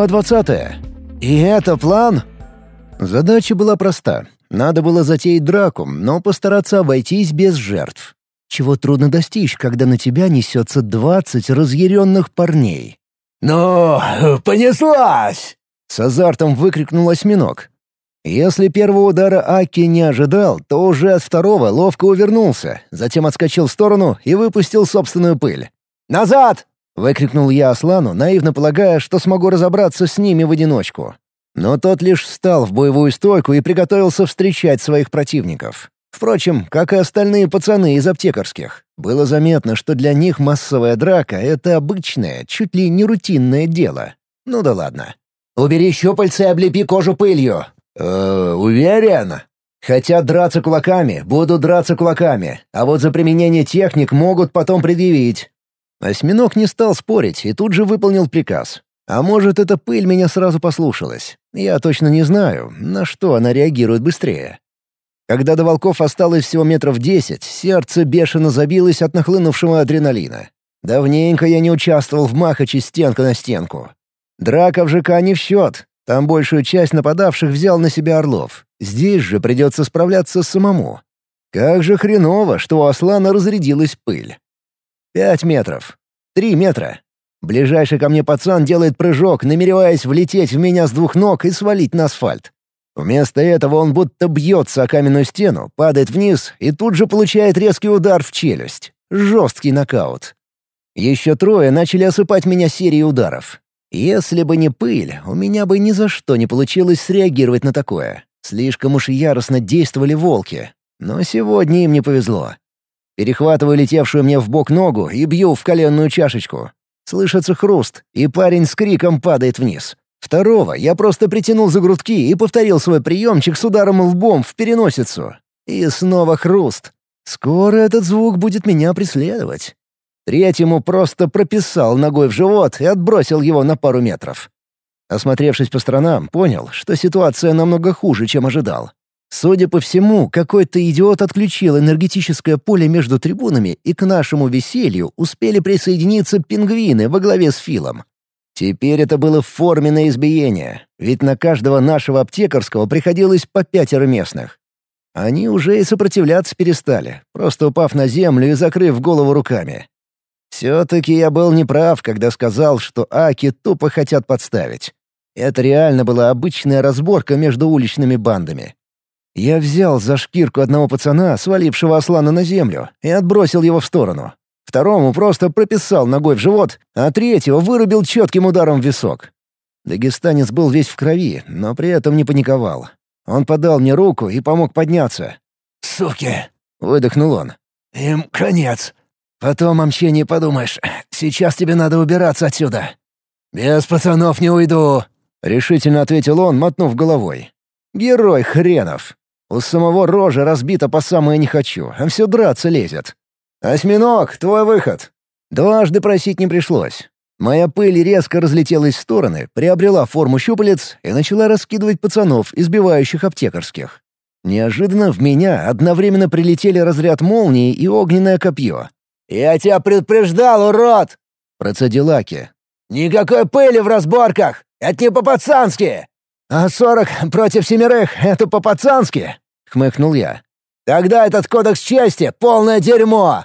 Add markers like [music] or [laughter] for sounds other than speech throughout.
Глава 20. И это план? Задача была проста. Надо было затеять драку, но постараться обойтись без жертв. Чего трудно достичь, когда на тебя несется двадцать разъяренных парней. «Ну, понеслась!» — с азартом выкрикнул осьминог. Если первого удара Аки не ожидал, то уже от второго ловко увернулся, затем отскочил в сторону и выпустил собственную пыль. «Назад!» — выкрикнул я Аслану, наивно полагая, что смогу разобраться с ними в одиночку. Но тот лишь встал в боевую стойку и приготовился встречать своих противников. Впрочем, как и остальные пацаны из аптекарских. Было заметно, что для них массовая драка — это обычное, чуть ли не рутинное дело. Ну да ладно. «Убери щупальца и облепи кожу пылью!» «Э, уверен?» «Хотят драться кулаками, будут драться кулаками, а вот за применение техник могут потом предъявить». Осьминог не стал спорить и тут же выполнил приказ. А может, эта пыль меня сразу послушалась. Я точно не знаю, на что она реагирует быстрее. Когда до волков осталось всего метров десять, сердце бешено забилось от нахлынувшего адреналина. Давненько я не участвовал в махаче стенка на стенку. Драка в ЖК не в счет. Там большую часть нападавших взял на себя Орлов. Здесь же придется справляться самому. Как же хреново, что у Аслана разрядилась пыль. Пять метров. Три метра. Ближайший ко мне пацан делает прыжок, намереваясь влететь в меня с двух ног и свалить на асфальт. Вместо этого он будто бьется о каменную стену, падает вниз и тут же получает резкий удар в челюсть. Жесткий нокаут. Еще трое начали осыпать меня серией ударов. Если бы не пыль, у меня бы ни за что не получилось среагировать на такое. Слишком уж яростно действовали волки. Но сегодня им не повезло. Перехватываю летевшую мне в бок ногу и бью в коленную чашечку. Слышится хруст, и парень с криком падает вниз. Второго я просто притянул за грудки и повторил свой приемчик с ударом лбом в переносицу. И снова хруст. Скоро этот звук будет меня преследовать. Третьему просто прописал ногой в живот и отбросил его на пару метров. Осмотревшись по сторонам, понял, что ситуация намного хуже, чем ожидал. Судя по всему, какой-то идиот отключил энергетическое поле между трибунами, и к нашему веселью успели присоединиться пингвины во главе с Филом. Теперь это было форменное избиение, ведь на каждого нашего аптекарского приходилось по пятеро местных. Они уже и сопротивляться перестали, просто упав на землю и закрыв голову руками. Все-таки я был неправ, когда сказал, что Аки тупо хотят подставить. Это реально была обычная разборка между уличными бандами. Я взял за шкирку одного пацана, свалившего Аслана на землю, и отбросил его в сторону. Второму просто прописал ногой в живот, а третьего вырубил четким ударом в висок. Дагестанец был весь в крови, но при этом не паниковал. Он подал мне руку и помог подняться. «Суки!» — выдохнул он. «Им конец!» «Потом о мщении подумаешь. Сейчас тебе надо убираться отсюда». «Без пацанов не уйду!» — решительно ответил он, мотнув головой. «Герой хренов! У самого рожа разбита по самое не хочу, а все драться лезет. «Осьминог, твой выход!» Дважды просить не пришлось. Моя пыль резко разлетелась в стороны, приобрела форму щупалец и начала раскидывать пацанов, избивающих аптекарских. Неожиданно в меня одновременно прилетели разряд молнии и огненное копье. «Я тебя предупреждал, урод!» — процедил Аки. «Никакой пыли в разборках! Это не по-пацански!» «А сорок против семерых — это по-пацански!» — хмыкнул я. «Тогда этот кодекс чести — полное дерьмо!»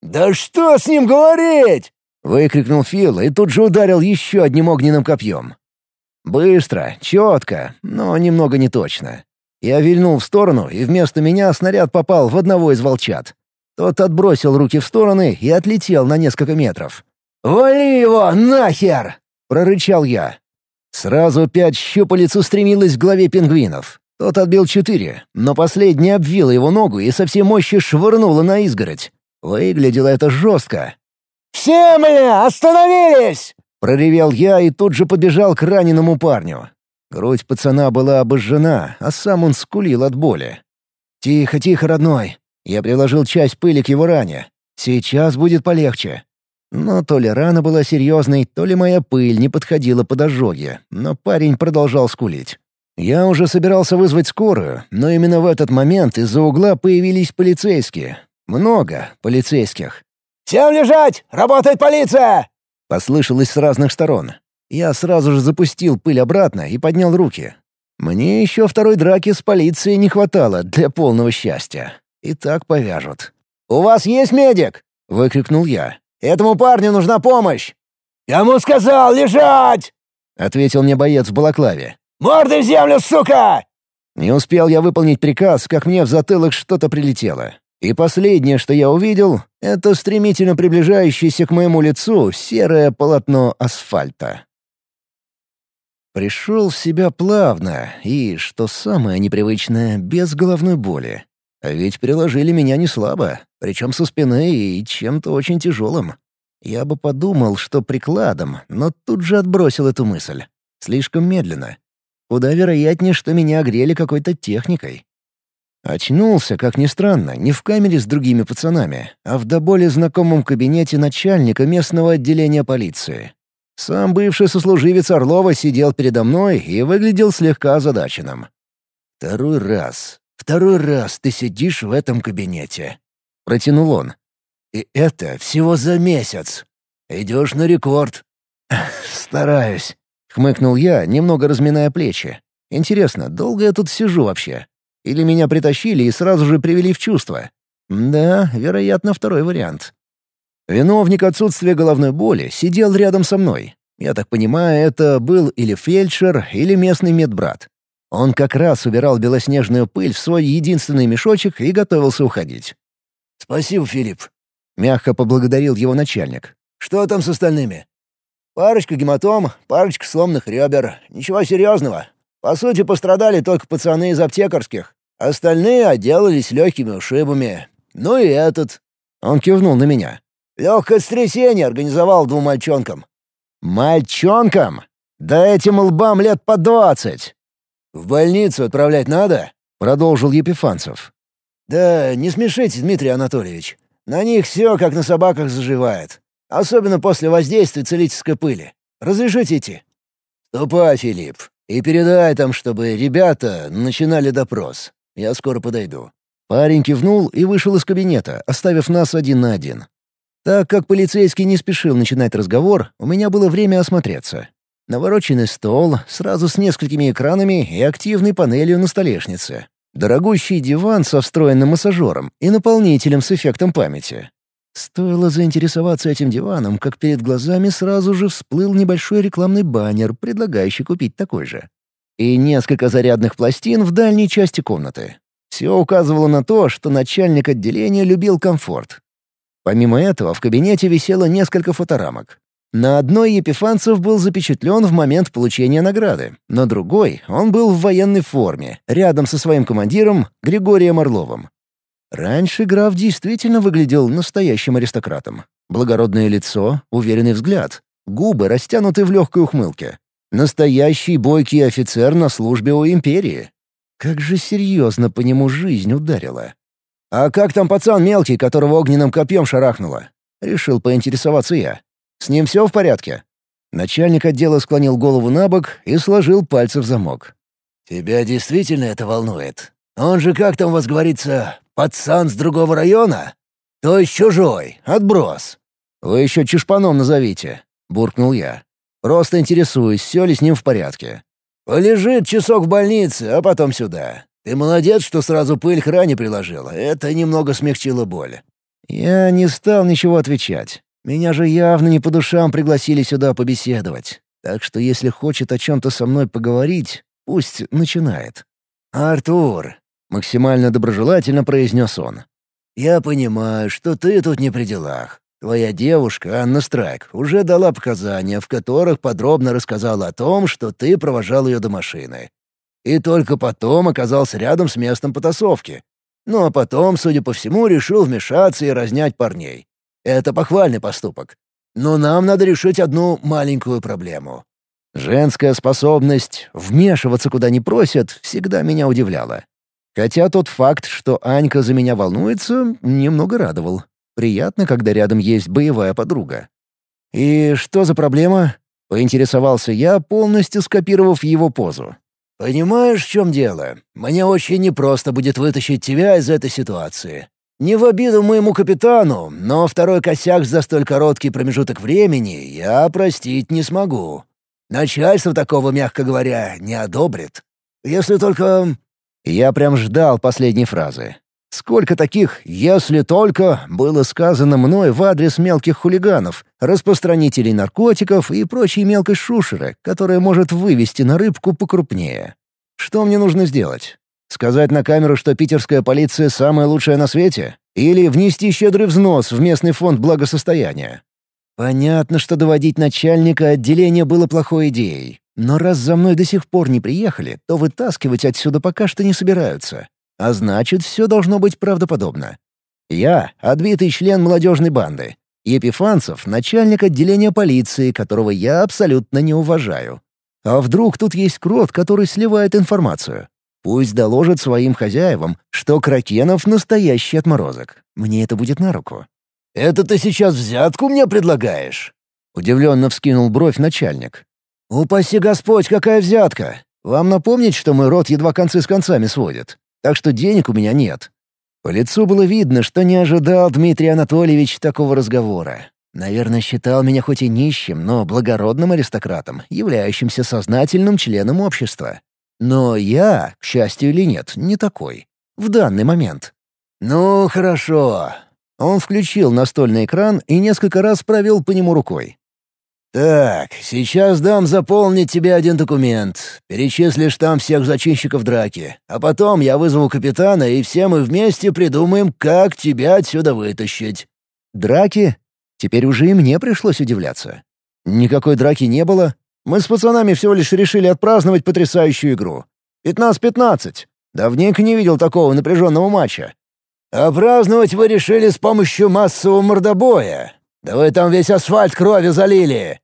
«Да что с ним говорить?» — выкрикнул Фил и тут же ударил еще одним огненным копьем. Быстро, четко, но немного не точно. Я вильнул в сторону, и вместо меня снаряд попал в одного из волчат. Тот отбросил руки в стороны и отлетел на несколько метров. «Вали его, нахер!» — прорычал я. Сразу пять щупалец устремилось к голове пингвинов. Тот отбил четыре, но последний обвил его ногу и со всей мощи швырнула на изгородь. Выглядело это жестко. «Все, бля, остановились!» — проревел я и тут же подбежал к раненому парню. Грудь пацана была обожжена, а сам он скулил от боли. «Тихо, тихо, родной!» Я приложил часть пыли к его ране. «Сейчас будет полегче». Но то ли рана была серьезной, то ли моя пыль не подходила под ожоги, но парень продолжал скулить. Я уже собирался вызвать скорую, но именно в этот момент из-за угла появились полицейские. Много полицейских. «Всем лежать! Работает полиция!» Послышалось с разных сторон. Я сразу же запустил пыль обратно и поднял руки. Мне еще второй драки с полицией не хватало для полного счастья. И так повяжут. «У вас есть медик?» — выкрикнул я. «Этому парню нужна помощь!» «Кому сказал лежать?» — ответил мне боец в балаклаве. «Мордой в землю, сука!» Не успел я выполнить приказ, как мне в затылок что-то прилетело. И последнее, что я увидел, — это стремительно приближающееся к моему лицу серое полотно асфальта. Пришел в себя плавно и, что самое непривычное, без головной боли. А ведь приложили меня не слабо, причем со спины и чем-то очень тяжелым. Я бы подумал, что прикладом, но тут же отбросил эту мысль. Слишком медленно. Куда вероятнее, что меня огрели какой-то техникой. Очнулся, как ни странно, не в камере с другими пацанами, а в до боли знакомом кабинете начальника местного отделения полиции. Сам бывший сослуживец Орлова сидел передо мной и выглядел слегка озадаченным. «Второй раз, второй раз ты сидишь в этом кабинете», — протянул он. «И это всего за месяц. Идешь на рекорд». [laughs] «Стараюсь», — хмыкнул я, немного разминая плечи. «Интересно, долго я тут сижу вообще? Или меня притащили и сразу же привели в чувство?» «Да, вероятно, второй вариант. Виновник отсутствия головной боли сидел рядом со мной. Я так понимаю, это был или фельдшер, или местный медбрат. Он как раз убирал белоснежную пыль в свой единственный мешочек и готовился уходить. «Спасибо, Филипп», — мягко поблагодарил его начальник. «Что там с остальными?» «Парочка гематом, парочка сломанных ребер. Ничего серьезного. По сути, пострадали только пацаны из аптекарских. Остальные отделались легкими ушибами. Ну и этот». Он кивнул на меня. Легкое стрясение организовал двум мальчонкам». «Мальчонкам? Да этим лбам лет по двадцать!» «В больницу отправлять надо?» — продолжил Епифанцев. «Да не смешите, Дмитрий Анатольевич. На них все как на собаках заживает. Особенно после воздействия целительской пыли. Разрешите идти?» «Ступай, Филипп, и передай там, чтобы ребята начинали допрос. Я скоро подойду». Парень кивнул и вышел из кабинета, оставив нас один на один. Так как полицейский не спешил начинать разговор, у меня было время осмотреться. Навороченный стол, сразу с несколькими экранами и активной панелью на столешнице. Дорогущий диван со встроенным массажером и наполнителем с эффектом памяти. Стоило заинтересоваться этим диваном, как перед глазами сразу же всплыл небольшой рекламный баннер, предлагающий купить такой же. И несколько зарядных пластин в дальней части комнаты. Все указывало на то, что начальник отделения любил комфорт, Помимо этого, в кабинете висело несколько фоторамок. На одной Епифанцев был запечатлен в момент получения награды, на другой он был в военной форме, рядом со своим командиром Григорием Орловым. Раньше граф действительно выглядел настоящим аристократом. Благородное лицо, уверенный взгляд, губы растянуты в легкой ухмылке. Настоящий бойкий офицер на службе у империи. Как же серьезно по нему жизнь ударила. «А как там пацан мелкий, которого огненным копьем шарахнуло?» Решил поинтересоваться я. «С ним все в порядке?» Начальник отдела склонил голову на бок и сложил пальцы в замок. «Тебя действительно это волнует? Он же, как там у вас говорится, пацан с другого района? То есть чужой, отброс». «Вы еще чешпаном назовите», — буркнул я. «Просто интересуюсь, все ли с ним в порядке». «Полежит часок в больнице, а потом сюда. Ты молодец, что сразу пыль к ране приложила. Это немного смягчило боль». Я не стал ничего отвечать. Меня же явно не по душам пригласили сюда побеседовать. Так что если хочет о чем-то со мной поговорить, пусть начинает. «Артур», — максимально доброжелательно произнес он, — «я понимаю, что ты тут не при делах. Твоя девушка, Анна Страйк, уже дала показания, в которых подробно рассказала о том, что ты провожал ее до машины и только потом оказался рядом с местом потасовки. Ну а потом, судя по всему, решил вмешаться и разнять парней. Это похвальный поступок. Но нам надо решить одну маленькую проблему. Женская способность вмешиваться куда не просят всегда меня удивляла. Хотя тот факт, что Анька за меня волнуется, немного радовал. Приятно, когда рядом есть боевая подруга. «И что за проблема?» — поинтересовался я, полностью скопировав его позу. «Понимаешь, в чем дело? Мне очень непросто будет вытащить тебя из этой ситуации. Не в обиду моему капитану, но второй косяк за столь короткий промежуток времени я простить не смогу». Начальство такого, мягко говоря, не одобрит. Если только...» Я прям ждал последней фразы. Сколько таких «если только» было сказано мной в адрес мелких хулиганов, распространителей наркотиков и прочей мелкой шушеры, которая может вывести на рыбку покрупнее. Что мне нужно сделать? Сказать на камеру, что питерская полиция самая лучшая на свете? Или внести щедрый взнос в местный фонд благосостояния? Понятно, что доводить начальника отделения было плохой идеей. Но раз за мной до сих пор не приехали, то вытаскивать отсюда пока что не собираются. А значит, все должно быть правдоподобно. Я — отбитый член молодежной банды. Епифанцев — начальник отделения полиции, которого я абсолютно не уважаю. А вдруг тут есть крот, который сливает информацию? Пусть доложит своим хозяевам, что Кракенов — настоящий отморозок. Мне это будет на руку. «Это ты сейчас взятку мне предлагаешь?» Удивленно вскинул бровь начальник. «Упаси Господь, какая взятка! Вам напомнить, что мой род едва концы с концами сводит так что денег у меня нет. По лицу было видно, что не ожидал Дмитрий Анатольевич такого разговора. Наверное, считал меня хоть и нищим, но благородным аристократом, являющимся сознательным членом общества. Но я, к счастью или нет, не такой. В данный момент. «Ну, хорошо». Он включил настольный экран и несколько раз провел по нему рукой. «Так, сейчас дам заполнить тебе один документ. Перечислишь там всех зачинщиков драки. А потом я вызову капитана, и все мы вместе придумаем, как тебя отсюда вытащить». «Драки?» Теперь уже и мне пришлось удивляться. Никакой драки не было. Мы с пацанами всего лишь решили отпраздновать потрясающую игру. Пятнадцать-пятнадцать. Давненько не видел такого напряженного матча. А праздновать вы решили с помощью массового мордобоя. Да вы там весь асфальт кровью залили!»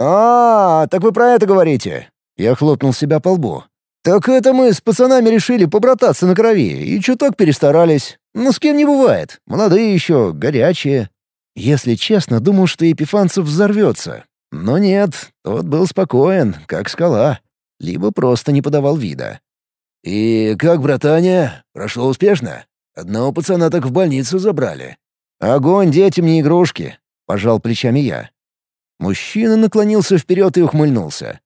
«А, так вы про это говорите?» Я хлопнул себя по лбу. «Так это мы с пацанами решили побрататься на крови и чуток перестарались. Ну, с кем не бывает. Молодые еще, горячие. Если честно, думал, что Епифанцев взорвется. Но нет, тот был спокоен, как скала. Либо просто не подавал вида. «И как, братане? Прошло успешно? Одного пацана так в больницу забрали». «Огонь детям не игрушки. Пожал плечами я. Мужчина наклонился вперед и ухмыльнулся.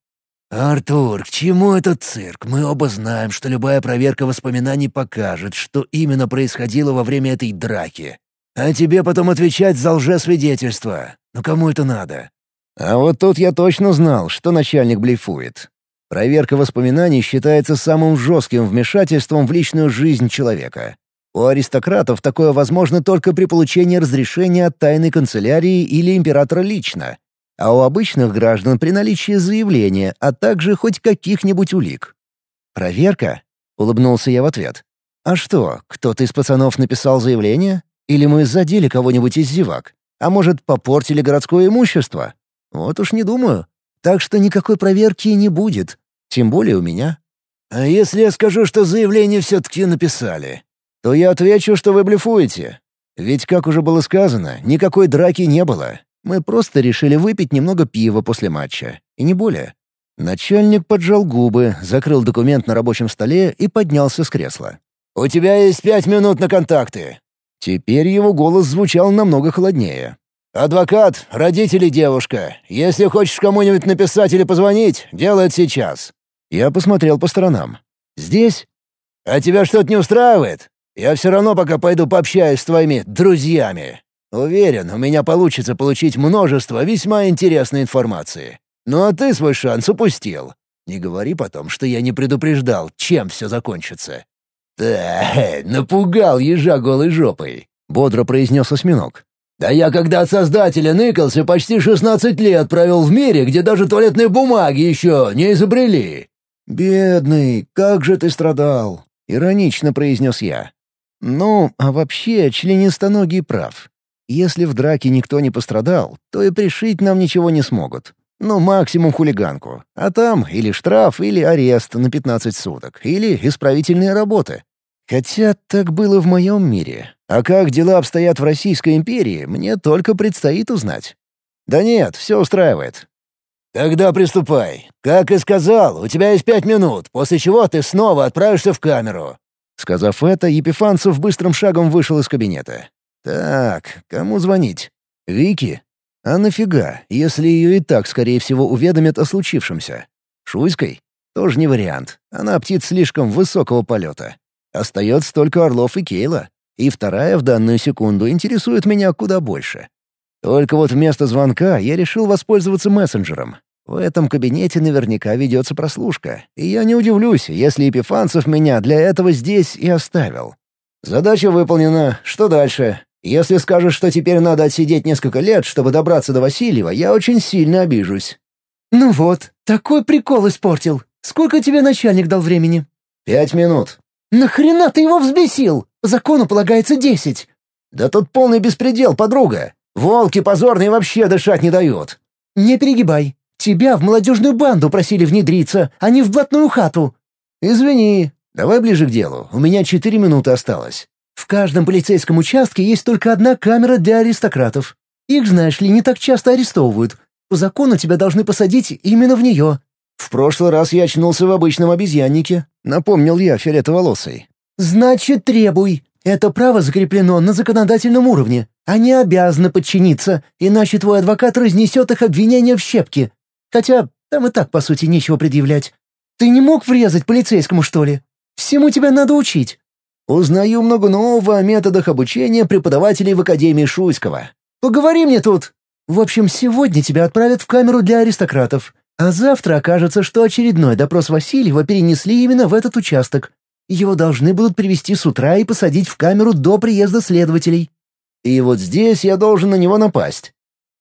«Артур, к чему этот цирк? Мы оба знаем, что любая проверка воспоминаний покажет, что именно происходило во время этой драки. А тебе потом отвечать за лжесвидетельство. Ну кому это надо?» А вот тут я точно знал, что начальник блефует. Проверка воспоминаний считается самым жестким вмешательством в личную жизнь человека. У аристократов такое возможно только при получении разрешения от тайной канцелярии или императора лично, а у обычных граждан при наличии заявления, а также хоть каких-нибудь улик. «Проверка?» — улыбнулся я в ответ. «А что, кто-то из пацанов написал заявление? Или мы задели кого-нибудь из зевак? А может, попортили городское имущество? Вот уж не думаю. Так что никакой проверки не будет. Тем более у меня». «А если я скажу, что заявление все-таки написали?» То я отвечу, что вы блефуете. Ведь, как уже было сказано, никакой драки не было. Мы просто решили выпить немного пива после матча. И не более. Начальник поджал губы, закрыл документ на рабочем столе и поднялся с кресла. «У тебя есть пять минут на контакты». Теперь его голос звучал намного холоднее. «Адвокат, родители девушка. Если хочешь кому-нибудь написать или позвонить, делай это сейчас». Я посмотрел по сторонам. «Здесь?» «А тебя что-то не устраивает? Я все равно пока пойду пообщаюсь с твоими друзьями. Уверен, у меня получится получить множество весьма интересной информации. Ну а ты свой шанс упустил. Не говори потом, что я не предупреждал, чем все закончится». «Да, [laughs] напугал ежа голой жопой», — бодро произнес осьминог. «Да я когда от создателя ныкался, почти 16 лет провел в мире, где даже туалетные бумаги еще не изобрели». «Бедный, как же ты страдал!» — иронично произнес я. Ну, а вообще, членистоногий прав. Если в драке никто не пострадал, то и пришить нам ничего не смогут. Ну, максимум хулиганку. А там или штраф, или арест на 15 суток, или исправительные работы. Хотя так было в моем мире. А как дела обстоят в Российской империи, мне только предстоит узнать. Да нет, все устраивает. «Тогда приступай. Как и сказал, у тебя есть пять минут, после чего ты снова отправишься в камеру. Сказав это, Епифанцев быстрым шагом вышел из кабинета. «Так, кому звонить? Вики? А нафига, если ее и так, скорее всего, уведомят о случившемся? Шуйской? Тоже не вариант. Она птиц слишком высокого полета. Остается только Орлов и Кейла. И вторая в данную секунду интересует меня куда больше. Только вот вместо звонка я решил воспользоваться мессенджером. В этом кабинете наверняка ведется прослушка, и я не удивлюсь, если Епифанцев меня для этого здесь и оставил. Задача выполнена. Что дальше? Если скажешь, что теперь надо отсидеть несколько лет, чтобы добраться до Васильева, я очень сильно обижусь. Ну вот, такой прикол испортил. Сколько тебе начальник дал времени? Пять минут. Нахрена ты его взбесил? По закону полагается десять. Да тут полный беспредел, подруга. Волки позорные вообще дышать не дают. Не перегибай. Тебя в молодежную банду просили внедриться, а не в блатную хату». «Извини. Давай ближе к делу. У меня четыре минуты осталось». «В каждом полицейском участке есть только одна камера для аристократов. Их, знаешь ли, не так часто арестовывают. По закону тебя должны посадить именно в нее». «В прошлый раз я очнулся в обычном обезьяннике», — напомнил я фиолетоволосый. «Значит, требуй. Это право закреплено на законодательном уровне. Они обязаны подчиниться, иначе твой адвокат разнесет их обвинения в щепки. Хотя там и так, по сути, нечего предъявлять. Ты не мог врезать полицейскому, что ли? Всему тебя надо учить». «Узнаю много нового о методах обучения преподавателей в Академии Шуйского». «Поговори мне тут!» «В общем, сегодня тебя отправят в камеру для аристократов, а завтра окажется, что очередной допрос Васильева перенесли именно в этот участок. Его должны будут привести с утра и посадить в камеру до приезда следователей». «И вот здесь я должен на него напасть».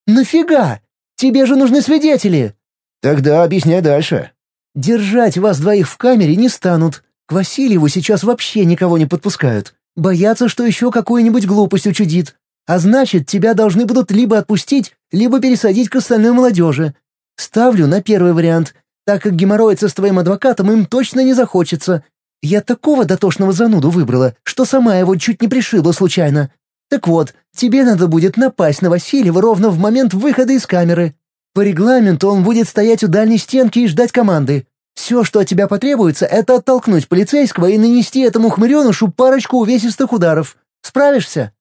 «Нафига? Тебе же нужны свидетели!» «Тогда объясняй дальше». «Держать вас двоих в камере не станут. К Васильеву сейчас вообще никого не подпускают. Боятся, что еще какую-нибудь глупость учудит. А значит, тебя должны будут либо отпустить, либо пересадить к остальной молодежи. Ставлю на первый вариант, так как геморроиться с твоим адвокатом им точно не захочется. Я такого дотошного зануду выбрала, что сама его чуть не пришила случайно. Так вот, тебе надо будет напасть на Васильева ровно в момент выхода из камеры. По регламенту он будет стоять у дальней стенки и ждать команды. Все, что от тебя потребуется, это оттолкнуть полицейского и нанести этому хмыренушу парочку увесистых ударов. Справишься?»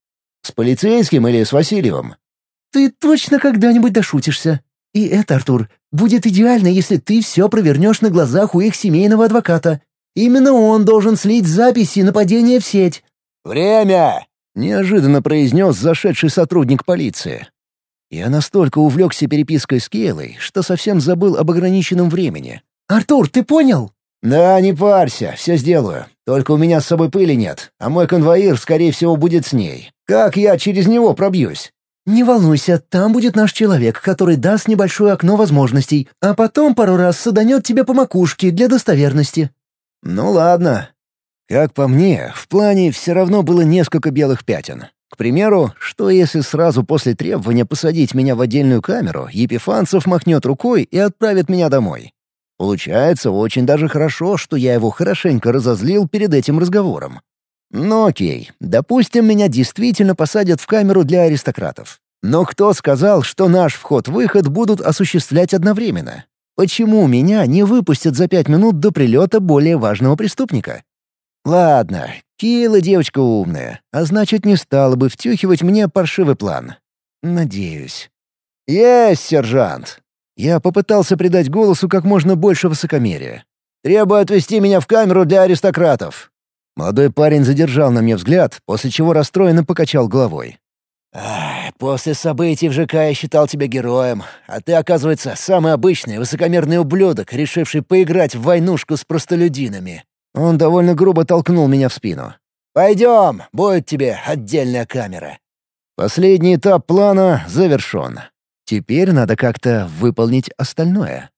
«С полицейским или с Васильевым?» «Ты точно когда-нибудь дошутишься. И это, Артур, будет идеально, если ты все провернешь на глазах у их семейного адвоката. Именно он должен слить записи нападения в сеть». «Время!» — неожиданно произнес зашедший сотрудник полиции. Я настолько увлекся перепиской с Кейлой, что совсем забыл об ограниченном времени. «Артур, ты понял?» «Да, не парься, все сделаю. Только у меня с собой пыли нет, а мой конвоир, скорее всего, будет с ней. Как я через него пробьюсь?» «Не волнуйся, там будет наш человек, который даст небольшое окно возможностей, а потом пару раз саданет тебе по макушке для достоверности». «Ну ладно». Как по мне, в плане все равно было несколько белых пятен. К примеру, что если сразу после требования посадить меня в отдельную камеру, Епифанцев махнет рукой и отправит меня домой? Получается очень даже хорошо, что я его хорошенько разозлил перед этим разговором. Ну окей, допустим, меня действительно посадят в камеру для аристократов. Но кто сказал, что наш вход-выход будут осуществлять одновременно? Почему меня не выпустят за пять минут до прилета более важного преступника? Ладно, Кейла девочка умная, а значит, не стала бы втюхивать мне паршивый план. Надеюсь. Есть, сержант. Я попытался придать голосу как можно больше высокомерия. Требую отвезти меня в камеру для аристократов. Молодой парень задержал на мне взгляд, после чего расстроенно покачал головой. «После событий в ЖК я считал тебя героем, а ты, оказывается, самый обычный высокомерный ублюдок, решивший поиграть в войнушку с простолюдинами. Он довольно грубо толкнул меня в спину. «Пойдем, будет тебе отдельная камера». Последний этап плана завершен. Теперь надо как-то выполнить остальное.